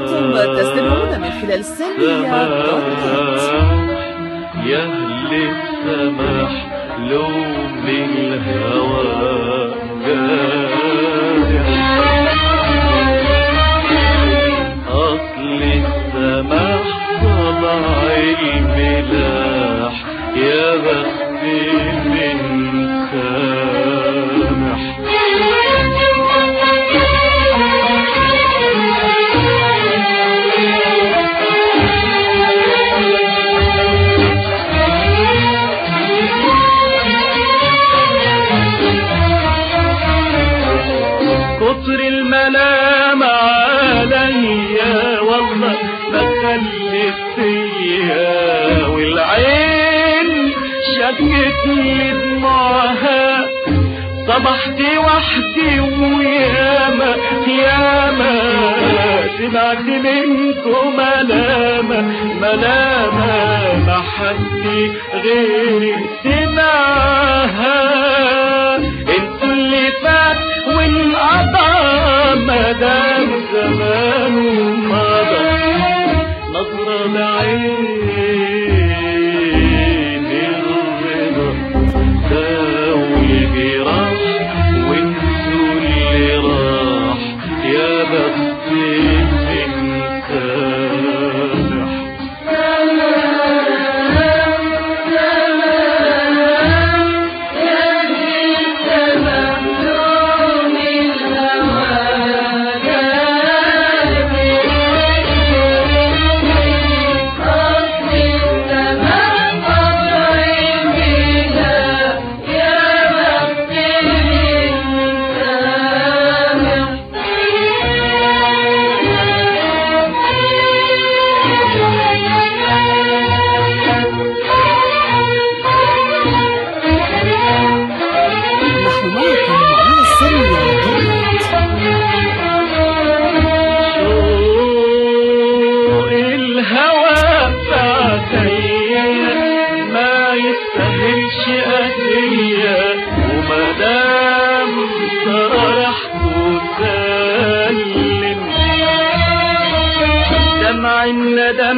أنتم تستمعون من خلال سامية يا أهل السماح لوم الهوى جاي السلام عليا والله ما خلت فيا والعين شكت لي دموعها صبحت وحدي وياما ياما. سمعت منكم ملامة ملامة ما حد غيري سمعها. مدام الزمان أبدا